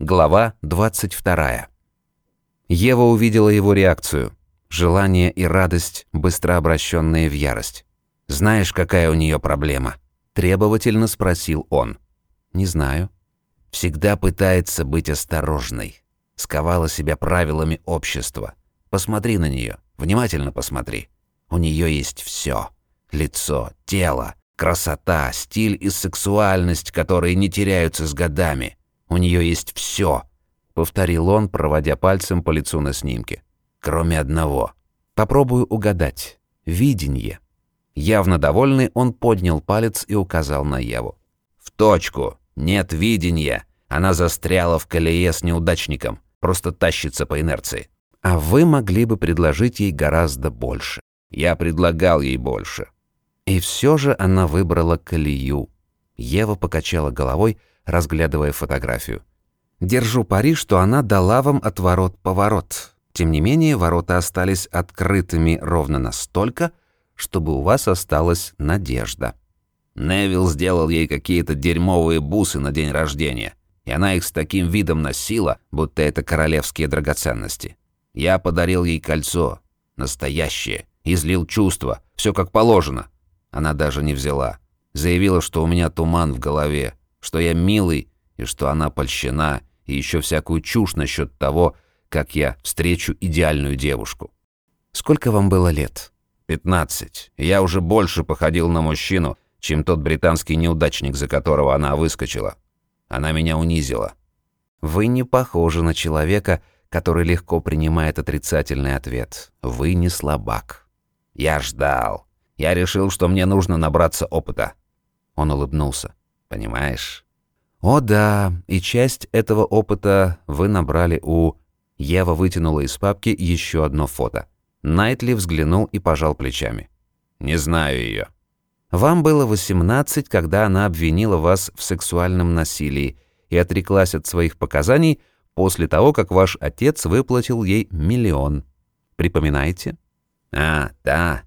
Глава 22. Ева увидела его реакцию. Желание и радость, быстро обращенные в ярость. «Знаешь, какая у нее проблема?» Требовательно спросил он. «Не знаю». «Всегда пытается быть осторожной. Сковала себя правилами общества. Посмотри на нее, внимательно посмотри. У нее есть все: Лицо, тело, красота, стиль и сексуальность, которые не теряются с годами. У нее есть все, повторил он, проводя пальцем по лицу на снимке. Кроме одного. Попробую угадать. Видение. Явно довольный, он поднял палец и указал на Еву. В точку. Нет видения. Она застряла в колее с неудачником. Просто тащится по инерции. А вы могли бы предложить ей гораздо больше. Я предлагал ей больше. И все же она выбрала колею. Ева покачала головой, разглядывая фотографию. Держу пари, что она дала вам отворот-поворот. Тем не менее, ворота остались открытыми ровно настолько, чтобы у вас осталась надежда. Невил сделал ей какие-то дерьмовые бусы на день рождения, и она их с таким видом носила, будто это королевские драгоценности. Я подарил ей кольцо, настоящее, излил чувства, все как положено. Она даже не взяла. Заявила, что у меня туман в голове, что я милый и что она польщена, и еще всякую чушь насчет того, как я встречу идеальную девушку. Сколько вам было лет? Пятнадцать. Я уже больше походил на мужчину, чем тот британский неудачник, за которого она выскочила. Она меня унизила. Вы не похожи на человека, который легко принимает отрицательный ответ. Вы не слабак. Я ждал. Я решил, что мне нужно набраться опыта. Он улыбнулся. Понимаешь? О да, и часть этого опыта вы набрали у... Ева вытянула из папки еще одно фото. Найтли взглянул и пожал плечами. «Не знаю ее. Вам было 18, когда она обвинила вас в сексуальном насилии и отреклась от своих показаний после того, как ваш отец выплатил ей миллион. Припоминаете? А, да.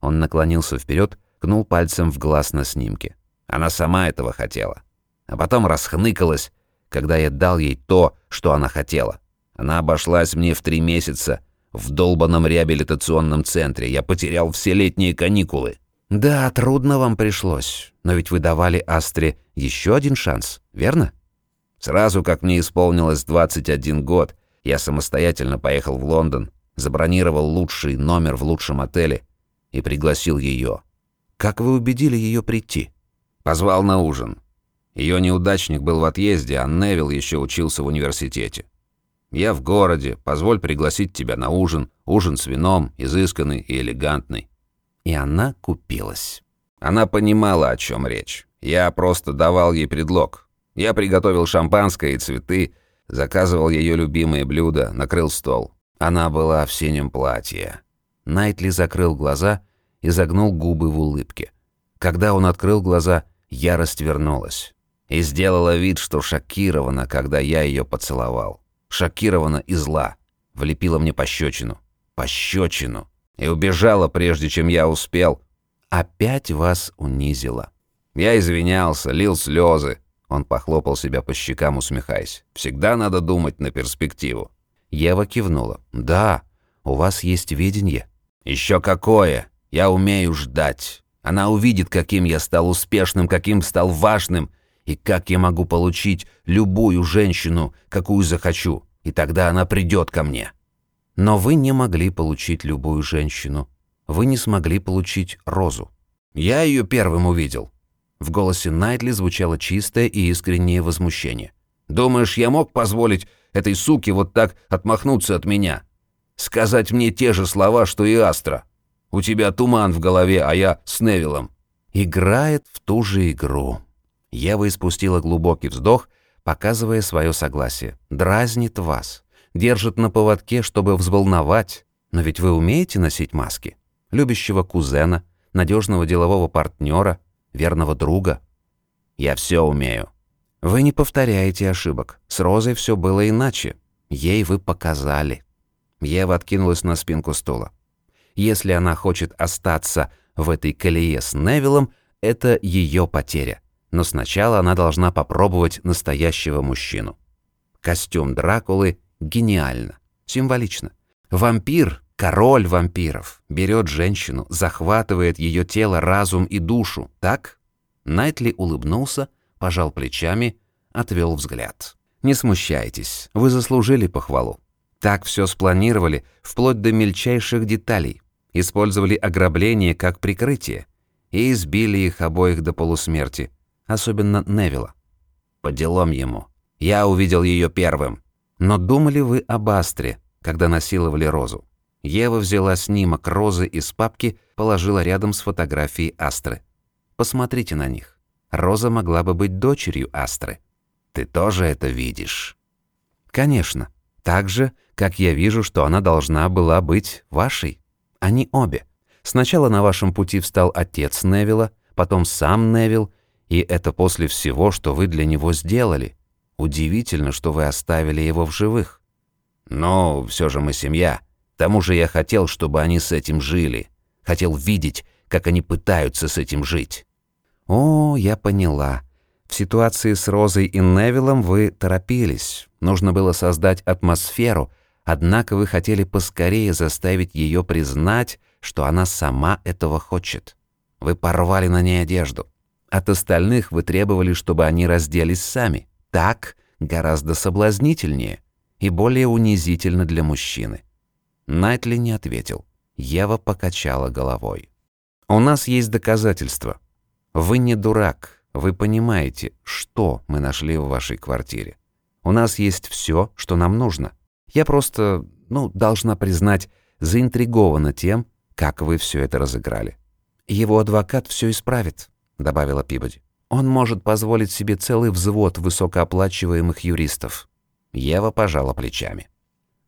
Он наклонился вперед, кнул пальцем в глаз на снимке. Она сама этого хотела. А потом расхныкалась, когда я дал ей то, что она хотела. Она обошлась мне в три месяца в долбанном реабилитационном центре. Я потерял все летние каникулы. Да, трудно вам пришлось, но ведь вы давали Астре еще один шанс, верно? Сразу как мне исполнилось 21 год, я самостоятельно поехал в Лондон, забронировал лучший номер в лучшем отеле и пригласил ее. Как вы убедили ее прийти? Позвал на ужин. Ее неудачник был в отъезде, а Невил еще учился в университете. Я в городе, позволь пригласить тебя на ужин. Ужин с вином, изысканный и элегантный. И она купилась. Она понимала, о чем речь. Я просто давал ей предлог. Я приготовил шампанское и цветы, заказывал ее любимые блюда, накрыл стол. Она была в синем платье. Найтли закрыл глаза и загнул губы в улыбке. Когда он открыл глаза, ярость вернулась. И сделала вид, что шокирована, когда я ее поцеловал шокирована и зла. Влепила мне пощечину. Пощечину. И убежала, прежде чем я успел. Опять вас унизила. Я извинялся, лил слезы. Он похлопал себя по щекам, усмехаясь. «Всегда надо думать на перспективу». Ева кивнула. «Да, у вас есть видение». «Еще какое! Я умею ждать. Она увидит, каким я стал успешным, каким стал важным, и как я могу получить любую женщину, какую захочу, и тогда она придет ко мне. Но вы не могли получить любую женщину. Вы не смогли получить Розу. Я ее первым увидел. В голосе Найтли звучало чистое и искреннее возмущение. «Думаешь, я мог позволить этой суке вот так отмахнуться от меня? Сказать мне те же слова, что и Астра? У тебя туман в голове, а я с Невилом». Играет в ту же игру. Ева испустила глубокий вздох, показывая свое согласие. Дразнит вас. Держит на поводке, чтобы взволновать. Но ведь вы умеете носить маски? Любящего кузена, надежного делового партнера, верного друга. Я все умею. Вы не повторяете ошибок. С Розой все было иначе. Ей вы показали. Ева откинулась на спинку стула. Если она хочет остаться в этой колее с Невиллом, это ее потеря но сначала она должна попробовать настоящего мужчину. Костюм Дракулы гениально, символично. Вампир, король вампиров, берет женщину, захватывает ее тело, разум и душу, так? Найтли улыбнулся, пожал плечами, отвел взгляд. «Не смущайтесь, вы заслужили похвалу. Так все спланировали, вплоть до мельчайших деталей. Использовали ограбление как прикрытие и избили их обоих до полусмерти, особенно Невилла. По делам ему. Я увидел ее первым. Но думали вы об Астре, когда насиловали Розу? Ева взяла снимок Розы из папки, положила рядом с фотографией Астры. Посмотрите на них. Роза могла бы быть дочерью Астры. Ты тоже это видишь? Конечно. Так же, как я вижу, что она должна была быть вашей. Они обе. Сначала на вашем пути встал отец Невилла, потом сам Невилл, и это после всего, что вы для него сделали. Удивительно, что вы оставили его в живых. Но все же мы семья. К тому же я хотел, чтобы они с этим жили. Хотел видеть, как они пытаются с этим жить. О, я поняла. В ситуации с Розой и Невиллом вы торопились. Нужно было создать атмосферу, однако вы хотели поскорее заставить ее признать, что она сама этого хочет. Вы порвали на ней одежду. От остальных вы требовали, чтобы они разделись сами. Так гораздо соблазнительнее и более унизительно для мужчины. Найтли не ответил. Ева покачала головой. «У нас есть доказательства. Вы не дурак. Вы понимаете, что мы нашли в вашей квартире. У нас есть все, что нам нужно. Я просто, ну, должна признать, заинтригована тем, как вы все это разыграли. Его адвокат все исправит, добавила Пибоди. Он может позволить себе целый взвод высокооплачиваемых юристов. Ева пожала плечами.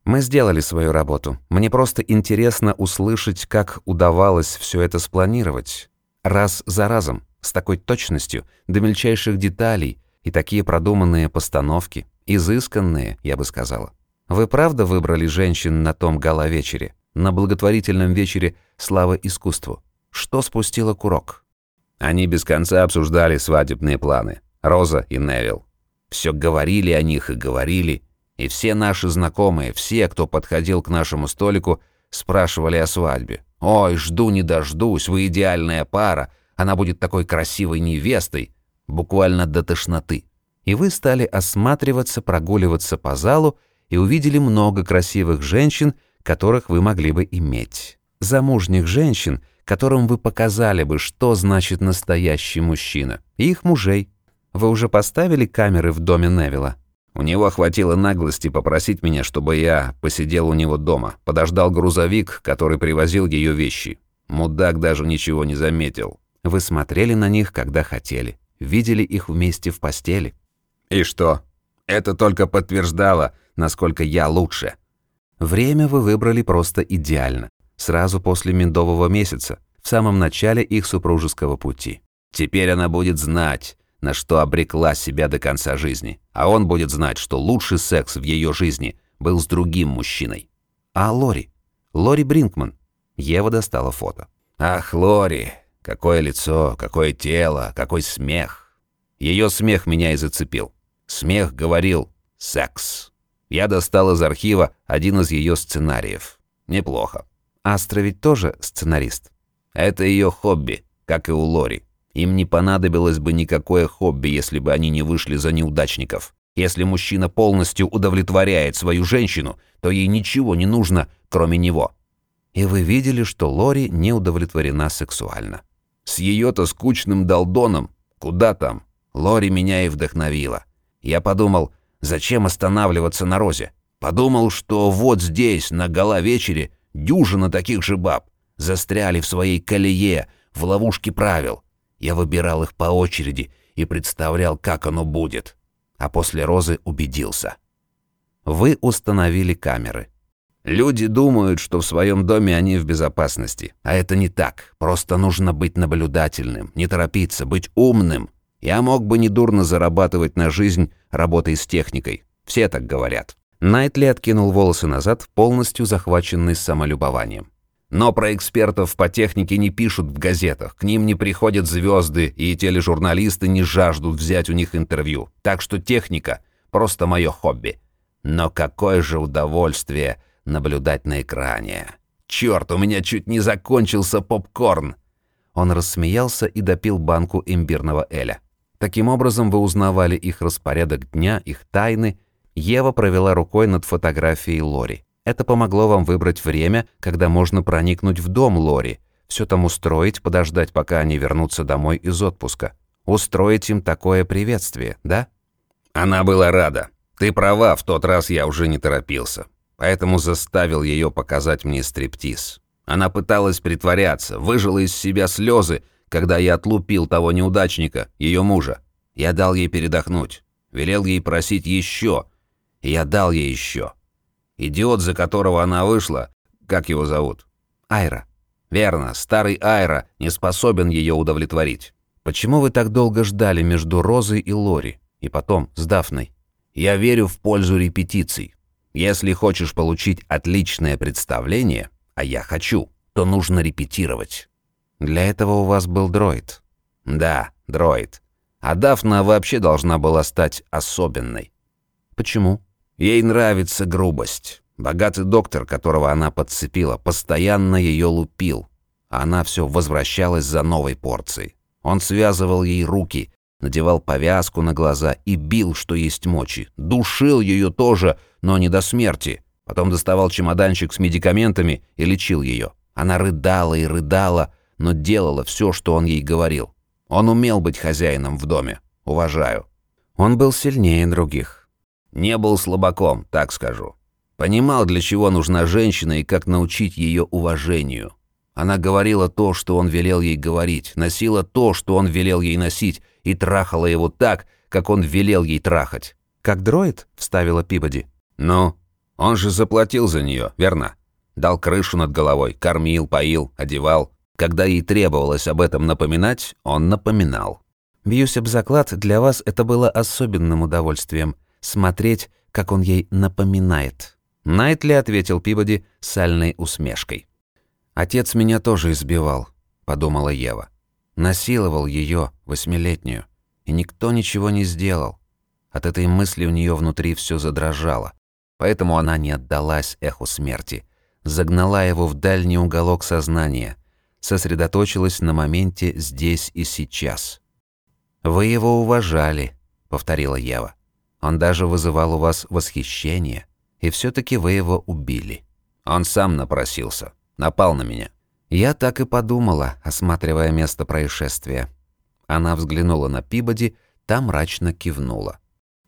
Мы сделали свою работу. Мне просто интересно услышать, как удавалось все это спланировать. Раз за разом, с такой точностью, до мельчайших деталей, и такие продуманные постановки, изысканные, я бы сказала. Вы правда выбрали женщин на том гала-вечере, на благотворительном вечере «Слава искусству»? Что спустило курок? Они без конца обсуждали свадебные планы. Роза и Невил. Все говорили о них и говорили, и все наши знакомые, все, кто подходил к нашему столику, спрашивали о свадьбе. «Ой, жду не дождусь, вы идеальная пара, она будет такой красивой невестой», буквально до тошноты. И вы стали осматриваться, прогуливаться по залу и увидели много красивых женщин, которых вы могли бы иметь. Замужних женщин, которым вы показали бы, что значит настоящий мужчина. И их мужей. Вы уже поставили камеры в доме Невилла? У него хватило наглости попросить меня, чтобы я посидел у него дома, подождал грузовик, который привозил ее вещи. Мудак даже ничего не заметил. Вы смотрели на них, когда хотели. Видели их вместе в постели. И что? Это только подтверждало, насколько я лучше. Время вы выбрали просто идеально. Сразу после медового месяца, в самом начале их супружеского пути. Теперь она будет знать, на что обрекла себя до конца жизни. А он будет знать, что лучший секс в ее жизни был с другим мужчиной. А Лори? Лори Бринкман. Ева достала фото. Ах, Лори, какое лицо, какое тело, какой смех. Ее смех меня и зацепил. Смех говорил «секс». Я достал из архива один из ее сценариев. Неплохо. Астра ведь тоже сценарист. Это ее хобби, как и у Лори. Им не понадобилось бы никакое хобби, если бы они не вышли за неудачников. Если мужчина полностью удовлетворяет свою женщину, то ей ничего не нужно, кроме него. И вы видели, что Лори не удовлетворена сексуально. С ее-то скучным долдоном, куда там, Лори меня и вдохновила. Я подумал, зачем останавливаться на Розе? Подумал, что вот здесь, на гала-вечере, дюжина таких же баб застряли в своей колее, в ловушке правил. Я выбирал их по очереди и представлял, как оно будет. А после розы убедился. Вы установили камеры. Люди думают, что в своем доме они в безопасности. А это не так. Просто нужно быть наблюдательным, не торопиться, быть умным. Я мог бы недурно зарабатывать на жизнь, работой с техникой. Все так говорят. Найтли откинул волосы назад, полностью захваченный самолюбованием. Но про экспертов по технике не пишут в газетах, к ним не приходят звезды, и тележурналисты не жаждут взять у них интервью. Так что техника Просто мое хобби. Но какое же удовольствие наблюдать на экране. Черт, у меня чуть не закончился попкорн. Он рассмеялся и допил банку имбирного эля. Таким образом, вы узнавали их распорядок дня, их тайны. Ева провела рукой над фотографией Лори. Это помогло вам выбрать время, когда можно проникнуть в дом Лори, все там устроить, подождать, пока они вернутся домой из отпуска. Устроить им такое приветствие, да? Она была рада. Ты права, в тот раз я уже не торопился. Поэтому заставил ее показать мне стриптиз. Она пыталась притворяться, выжила из себя слезы, когда я отлупил того неудачника, ее мужа. Я дал ей передохнуть, велел ей просить еще, и я дал ей еще. Идиот, за которого она вышла, как его зовут? Айра. Верно, старый Айра не способен ее удовлетворить. Почему вы так долго ждали между Розой и Лори, и потом с Дафной? Я верю в пользу репетиций. Если хочешь получить отличное представление, а я хочу, то нужно репетировать. Для этого у вас был дроид. Да, дроид. А Дафна вообще должна была стать особенной. Почему? Ей нравится грубость. Богатый доктор, которого она подцепила, постоянно ее лупил. А она все возвращалась за новой порцией. Он связывал ей руки, надевал повязку на глаза и бил, что есть мочи. Душил ее тоже, но не до смерти. Потом доставал чемоданчик с медикаментами и лечил ее. Она рыдала и рыдала, но делала все, что он ей говорил. Он умел быть хозяином в доме. Уважаю. Он был сильнее других. Не был слабаком, так скажу. Понимал, для чего нужна женщина и как научить ее уважению. Она говорила то, что он велел ей говорить, носила то, что он велел ей носить, и трахала его так, как он велел ей трахать. «Как дроид?» — вставила Пибоди. «Ну, он же заплатил за нее, верно? Дал крышу над головой, кормил, поил, одевал. Когда ей требовалось об этом напоминать, он напоминал. Бьюсь об заклад, для вас это было особенным удовольствием — смотреть, как он ей напоминает. Найтли ответил Пибоди сальной усмешкой. «Отец меня тоже избивал», — подумала Ева. Насиловал ее, восьмилетнюю, и никто ничего не сделал. От этой мысли у нее внутри все задрожало. Поэтому она не отдалась эху смерти, загнала его в дальний уголок сознания, сосредоточилась на моменте здесь и сейчас. «Вы его уважали», — повторила Ева. «Он даже вызывал у вас восхищение, и все таки вы его убили. Он сам напросился, напал на меня». Я так и подумала, осматривая место происшествия. Она взглянула на Пибоди, та мрачно кивнула.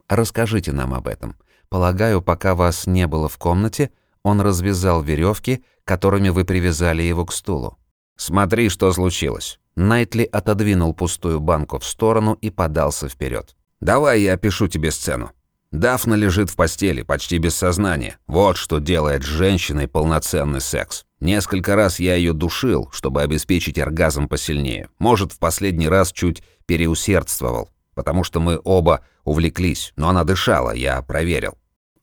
«Расскажите нам об этом. Полагаю, пока вас не было в комнате, он развязал веревки, которыми вы привязали его к стулу. Смотри, что случилось. Найтли отодвинул пустую банку в сторону и подался вперед. Давай я опишу тебе сцену. Дафна лежит в постели, почти без сознания. Вот что делает с женщиной полноценный секс. Несколько раз я ее душил, чтобы обеспечить оргазм посильнее. Может, в последний раз чуть переусердствовал потому что мы оба увлеклись, но она дышала, я проверил.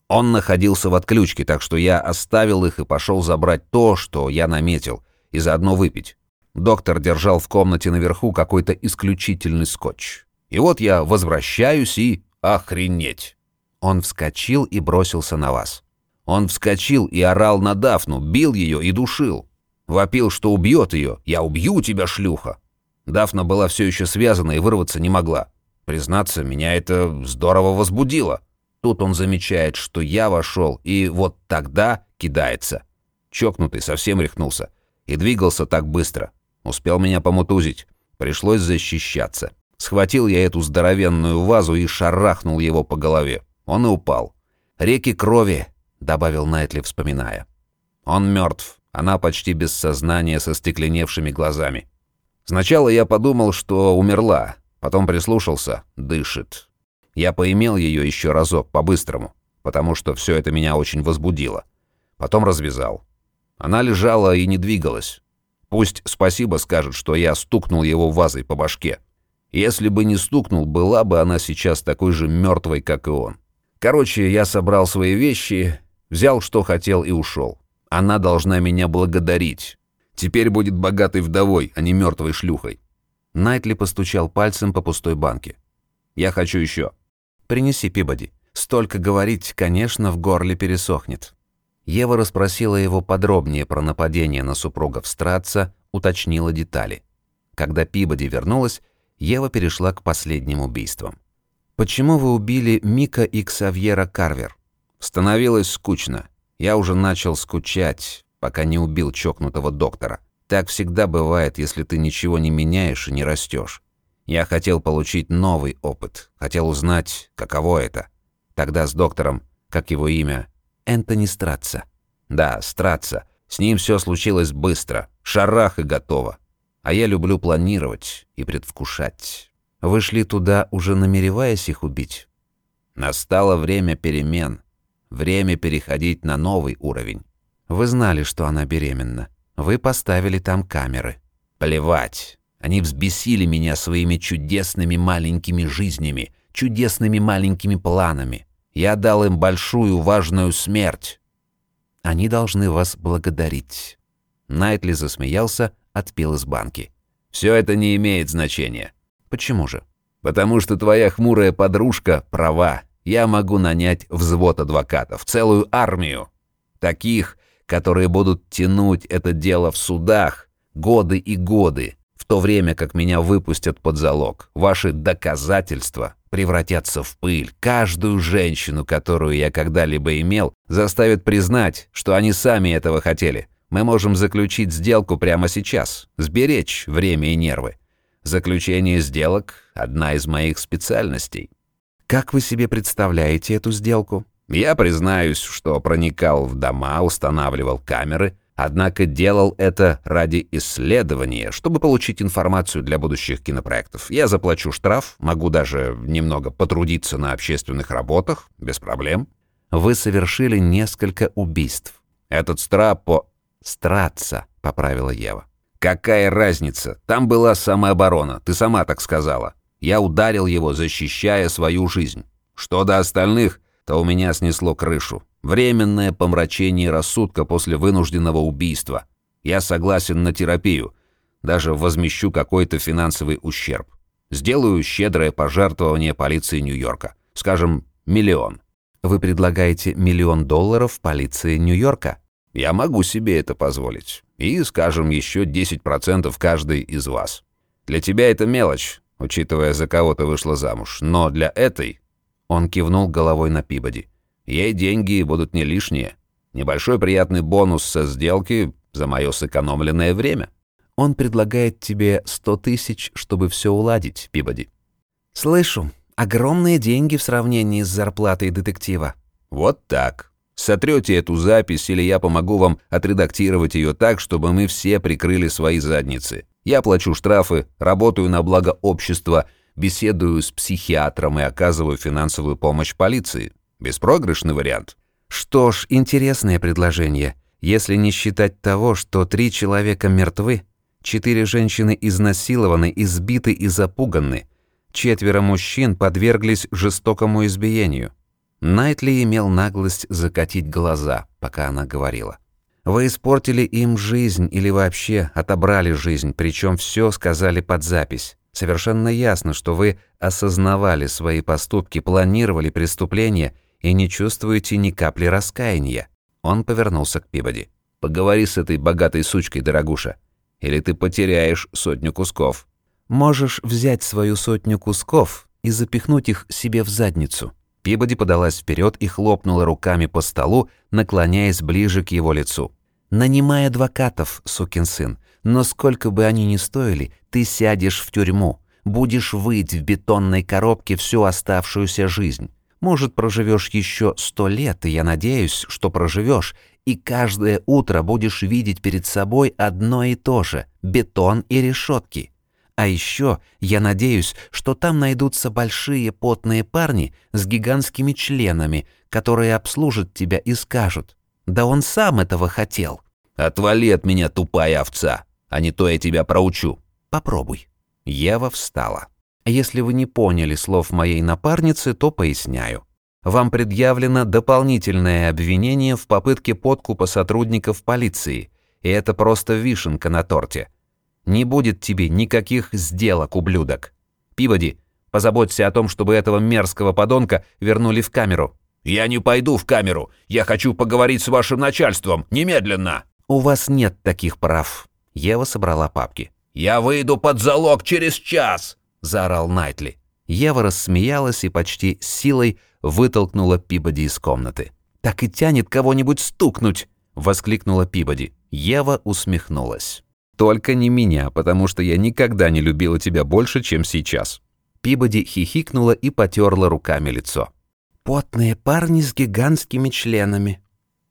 Он находился в отключке, так что я оставил их и пошел забрать то, что я наметил, и заодно выпить. Доктор держал в комнате наверху какой-то исключительный скотч. И вот я возвращаюсь и... Охренеть! Он вскочил и бросился на вас. Он вскочил и орал на Дафну, бил ее и душил. Вопил, что убьет ее. «Я убью тебя, шлюха!» Дафна была все еще связана и вырваться не могла. Признаться, меня это здорово возбудило. Тут он замечает, что я вошел, и вот тогда кидается. Чокнутый совсем рехнулся. И двигался так быстро. Успел меня помутузить. Пришлось защищаться. Схватил я эту здоровенную вазу и шарахнул его по голове. Он и упал. «Реки крови», — добавил Найтли, вспоминая. «Он мертв. Она почти без сознания, со стекленевшими глазами. Сначала я подумал, что умерла, Потом прислушался, дышит. Я поимел ее еще разок, по-быстрому, потому что все это меня очень возбудило. Потом развязал. Она лежала и не двигалась. Пусть спасибо скажет, что я стукнул его вазой по башке. Если бы не стукнул, была бы она сейчас такой же мертвой, как и он. Короче, я собрал свои вещи, взял, что хотел, и ушел. Она должна меня благодарить. Теперь будет богатой вдовой, а не мертвой шлюхой. Найтли постучал пальцем по пустой банке. «Я хочу еще. Принеси, Пибоди. Столько говорить, конечно, в горле пересохнет. Ева расспросила его подробнее про нападение на супругов Страца, уточнила детали. Когда Пибоди вернулась, Ева перешла к последним убийствам. «Почему вы убили Мика и Ксавьера Карвер?» «Становилось скучно. Я уже начал скучать, пока не убил чокнутого доктора. Так всегда бывает, если ты ничего не меняешь и не растешь. Я хотел получить новый опыт, хотел узнать, каково это. Тогда с доктором, как его имя, Энтони Стратца. Да, Стратца. С ним все случилось быстро, шарах и готово. А я люблю планировать и предвкушать. Вы шли туда, уже намереваясь их убить? Настало время перемен. Время переходить на новый уровень. Вы знали, что она беременна. Вы поставили там камеры. Плевать. Они взбесили меня своими чудесными маленькими жизнями, чудесными маленькими планами. Я дал им большую важную смерть. Они должны вас благодарить. Найтли засмеялся, отпил из банки. Все это не имеет значения. Почему же? Потому что твоя хмурая подружка права. Я могу нанять взвод адвокатов, целую армию. Таких, которые будут тянуть это дело в судах годы и годы, в то время как меня выпустят под залог. Ваши доказательства превратятся в пыль. Каждую женщину, которую я когда-либо имел, заставят признать, что они сами этого хотели. Мы можем заключить сделку прямо сейчас, сберечь время и нервы. Заключение сделок – одна из моих специальностей. Как вы себе представляете эту сделку? Я признаюсь, что проникал в дома, устанавливал камеры, однако делал это ради исследования, чтобы получить информацию для будущих кинопроектов. Я заплачу штраф, могу даже немного потрудиться на общественных работах, без проблем. Вы совершили несколько убийств. Этот страпо... Страца, поправила Ева. Какая разница? Там была самооборона, ты сама так сказала. Я ударил его, защищая свою жизнь. Что до остальных, то у меня снесло крышу. Временное помрачение рассудка после вынужденного убийства. Я согласен на терапию. Даже возмещу какой-то финансовый ущерб. Сделаю щедрое пожертвование полиции Нью-Йорка. Скажем, миллион. Вы предлагаете миллион долларов полиции Нью-Йорка? Я могу себе это позволить. И, скажем, еще 10% каждый из вас. Для тебя это мелочь, учитывая, за кого ты вышла замуж. Но для этой он кивнул головой на Пибоди. «Ей деньги будут не лишние. Небольшой приятный бонус со сделки за мое сэкономленное время. Он предлагает тебе сто тысяч, чтобы все уладить, Пибоди». «Слышу. Огромные деньги в сравнении с зарплатой детектива». «Вот так. Сотрете эту запись, или я помогу вам отредактировать ее так, чтобы мы все прикрыли свои задницы. Я плачу штрафы, работаю на благо общества – беседую с психиатром и оказываю финансовую помощь полиции. Беспроигрышный вариант. Что ж, интересное предложение. Если не считать того, что три человека мертвы, четыре женщины изнасилованы, избиты и запуганы, четверо мужчин подверглись жестокому избиению. Найтли имел наглость закатить глаза, пока она говорила. Вы испортили им жизнь или вообще отобрали жизнь, причем все сказали под запись. Совершенно ясно, что вы осознавали свои поступки, планировали преступление и не чувствуете ни капли раскаяния. Он повернулся к Пибоди. «Поговори с этой богатой сучкой, дорогуша, или ты потеряешь сотню кусков». «Можешь взять свою сотню кусков и запихнуть их себе в задницу». Пибоди подалась вперед и хлопнула руками по столу, наклоняясь ближе к его лицу. «Нанимай адвокатов, сукин сын. Но сколько бы они ни стоили, ты сядешь в тюрьму, будешь выть в бетонной коробке всю оставшуюся жизнь. Может, проживешь еще сто лет, и я надеюсь, что проживешь, и каждое утро будешь видеть перед собой одно и то же – бетон и решетки. А еще я надеюсь, что там найдутся большие потные парни с гигантскими членами, которые обслужат тебя и скажут «Да он сам этого хотел». «Отвали от меня, тупая овца!» а не то я тебя проучу. Попробуй». Ева встала. «Если вы не поняли слов моей напарницы, то поясняю. Вам предъявлено дополнительное обвинение в попытке подкупа сотрудников полиции, и это просто вишенка на торте. Не будет тебе никаких сделок, ублюдок. Пиводи, Позаботься о том, чтобы этого мерзкого подонка вернули в камеру». «Я не пойду в камеру. Я хочу поговорить с вашим начальством. Немедленно!» «У вас нет таких прав». Ева собрала папки. «Я выйду под залог через час!» – заорал Найтли. Ева рассмеялась и почти силой вытолкнула Пибоди из комнаты. «Так и тянет кого-нибудь стукнуть!» – воскликнула Пибоди. Ева усмехнулась. «Только не меня, потому что я никогда не любила тебя больше, чем сейчас». Пибоди хихикнула и потерла руками лицо. «Потные парни с гигантскими членами».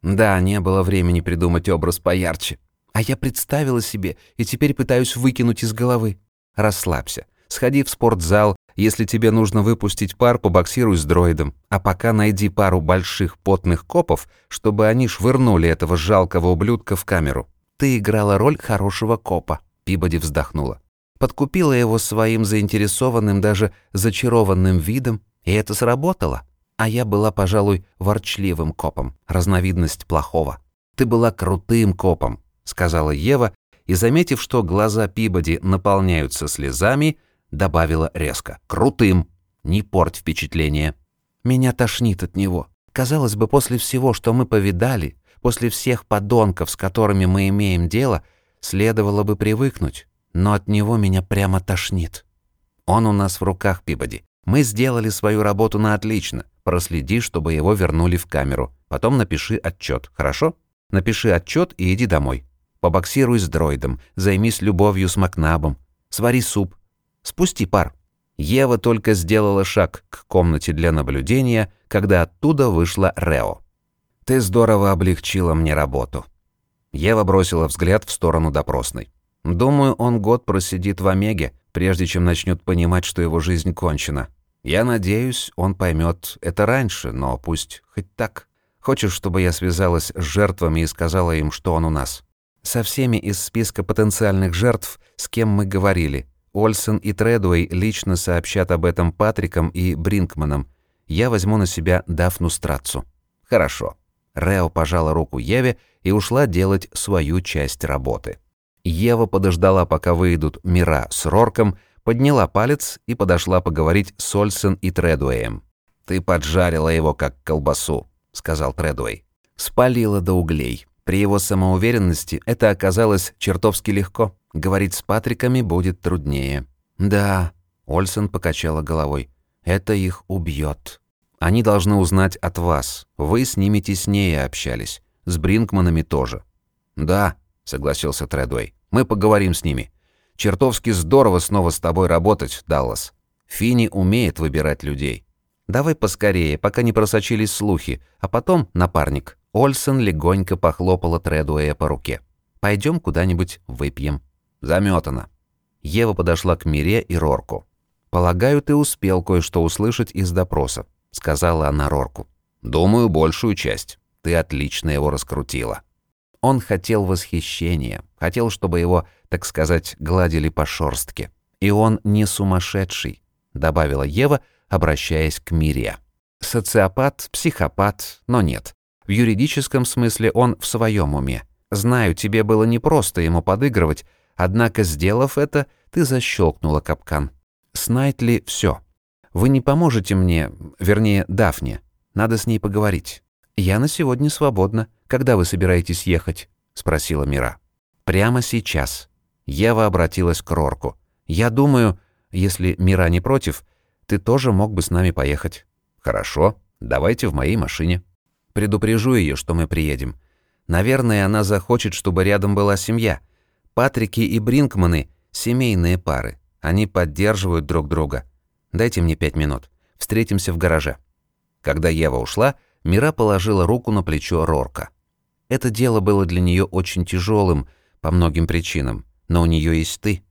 Да, не было времени придумать образ поярче. А я представила себе и теперь пытаюсь выкинуть из головы. Расслабься. Сходи в спортзал, если тебе нужно выпустить пар, побоксируй с дроидом. А пока найди пару больших потных копов, чтобы они швырнули этого жалкого ублюдка в камеру. Ты играла роль хорошего копа. Пибоди вздохнула. Подкупила его своим заинтересованным, даже зачарованным видом, и это сработало. А я была, пожалуй, ворчливым копом, разновидность плохого. Ты была крутым копом, сказала Ева, и, заметив, что глаза Пибоди наполняются слезами, добавила резко. «Крутым! Не порть впечатление!» «Меня тошнит от него. Казалось бы, после всего, что мы повидали, после всех подонков, с которыми мы имеем дело, следовало бы привыкнуть. Но от него меня прямо тошнит. Он у нас в руках, Пибоди. Мы сделали свою работу на отлично. Проследи, чтобы его вернули в камеру. Потом напиши отчет, хорошо? Напиши отчет и иди домой. Побоксируй с дроидом, займись любовью с Макнабом. Свари суп, Спусти пар». Ева только сделала шаг к комнате для наблюдения, когда оттуда вышла Рео. «Ты здорово облегчила мне работу». Ева бросила взгляд в сторону допросной. «Думаю, он год просидит в Омеге, прежде чем начнет понимать, что его жизнь кончена. Я надеюсь, он поймет это раньше, но пусть хоть так. Хочешь, чтобы я связалась с жертвами и сказала им, что он у нас? Со всеми из списка потенциальных жертв, с кем мы говорили, Ольсен и Тредуэй лично сообщат об этом Патрикам и Бринкманам. Я возьму на себя Дафну Страцу. Хорошо. Рео пожала руку Еве и ушла делать свою часть работы. Ева подождала, пока выйдут Мира с Рорком, подняла палец и подошла поговорить с Ольсен и Тредуэем. «Ты поджарила его, как колбасу», — сказал Тредуэй. «Спалила до углей. При его самоуверенности это оказалось чертовски легко. Говорить с Патриками будет труднее. Да, Ольсен покачала головой. Это их убьет. Они должны узнать от вас. Вы с ними теснее общались. С Бринкманами тоже. Да, согласился Тредуэй. Мы поговорим с ними. Чертовски здорово снова с тобой работать, Даллас. Фини умеет выбирать людей. Давай поскорее, пока не просочились слухи, а потом, напарник. Ольсен легонько похлопала Тредуэя по руке. Пойдем куда-нибудь выпьем. Заметано. Ева подошла к Мире и Рорку. «Полагаю, ты успел кое-что услышать из допроса», — сказала она Рорку. «Думаю, большую часть. Ты отлично его раскрутила». Он хотел восхищения, хотел, чтобы его, так сказать, гладили по шорстке. «И он не сумасшедший», — добавила Ева, обращаясь к Мире. «Социопат, психопат, но нет. В юридическом смысле он в своем уме. Знаю, тебе было непросто ему подыгрывать, Однако, сделав это, ты защелкнула капкан. С Найтли все. Вы не поможете мне, вернее, Дафне. Надо с ней поговорить. Я на сегодня свободна. Когда вы собираетесь ехать? спросила Мира. Прямо сейчас. Ева обратилась к Рорку. Я думаю, если Мира не против, ты тоже мог бы с нами поехать. Хорошо, давайте в моей машине. Предупрежу ее, что мы приедем. Наверное, она захочет, чтобы рядом была семья. Патрики и Бринкманы – семейные пары. Они поддерживают друг друга. Дайте мне пять минут. Встретимся в гараже». Когда Ева ушла, Мира положила руку на плечо Рорка. Это дело было для нее очень тяжелым по многим причинам, но у нее есть ты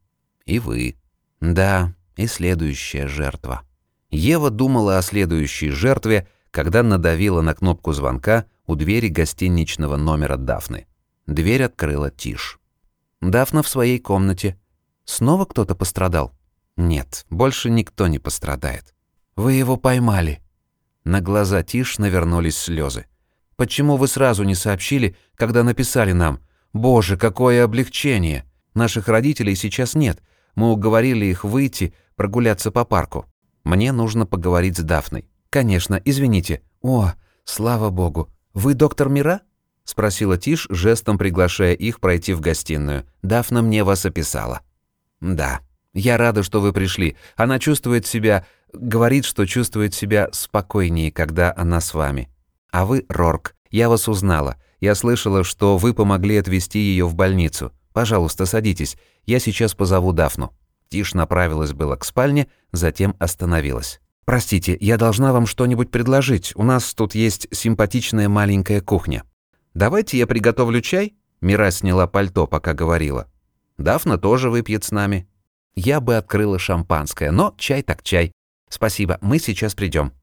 и вы. Да, и следующая жертва. Ева думала о следующей жертве, когда надавила на кнопку звонка у двери гостиничного номера Дафны. Дверь открыла Тиш. Дафна в своей комнате. Снова кто-то пострадал? Нет, больше никто не пострадает. Вы его поймали. На глаза Тиш навернулись слезы. Почему вы сразу не сообщили, когда написали нам? Боже, какое облегчение! Наших родителей сейчас нет. Мы уговорили их выйти, прогуляться по парку. Мне нужно поговорить с Дафной. Конечно, извините. О, слава богу. Вы доктор Мира? спросила Тиш, жестом приглашая их пройти в гостиную. Дафна мне вас описала. Да. Я рада, что вы пришли. Она чувствует себя, говорит, что чувствует себя спокойнее, когда она с вами. А вы Рорк. Я вас узнала. Я слышала, что вы помогли отвезти ее в больницу. Пожалуйста, садитесь. Я сейчас позову Дафну. Тиш направилась было к спальне, затем остановилась. «Простите, я должна вам что-нибудь предложить. У нас тут есть симпатичная маленькая кухня». «Давайте я приготовлю чай?» Мира сняла пальто, пока говорила. «Дафна тоже выпьет с нами». Я бы открыла шампанское, но чай так чай. Спасибо, мы сейчас придем.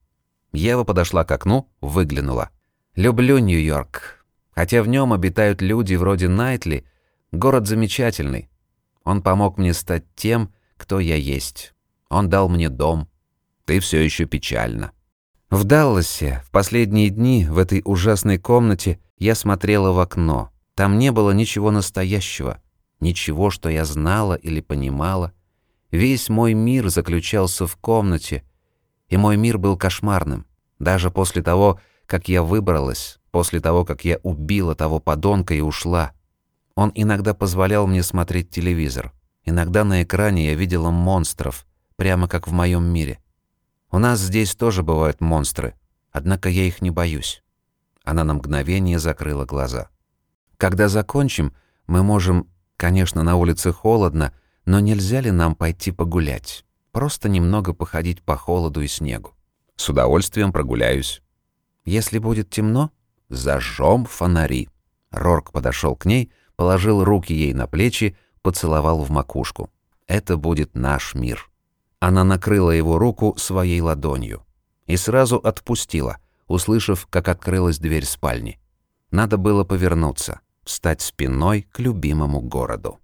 Ева подошла к окну, выглянула. «Люблю Нью-Йорк. Хотя в нем обитают люди вроде Найтли, город замечательный. Он помог мне стать тем, кто я есть. Он дал мне дом. Ты все еще печальна». В Далласе в последние дни в этой ужасной комнате я смотрела в окно. Там не было ничего настоящего, ничего, что я знала или понимала. Весь мой мир заключался в комнате, и мой мир был кошмарным. Даже после того, как я выбралась, после того, как я убила того подонка и ушла. Он иногда позволял мне смотреть телевизор. Иногда на экране я видела монстров, прямо как в моем мире. У нас здесь тоже бывают монстры, однако я их не боюсь. Она на мгновение закрыла глаза. Когда закончим, мы можем, конечно, на улице холодно, но нельзя ли нам пойти погулять? Просто немного походить по холоду и снегу. С удовольствием прогуляюсь. Если будет темно, зажжем фонари. Рорк подошел к ней, положил руки ей на плечи, поцеловал в макушку. Это будет наш мир. Она накрыла его руку своей ладонью и сразу отпустила, услышав, как открылась дверь спальни. Надо было повернуться, встать спиной к любимому городу.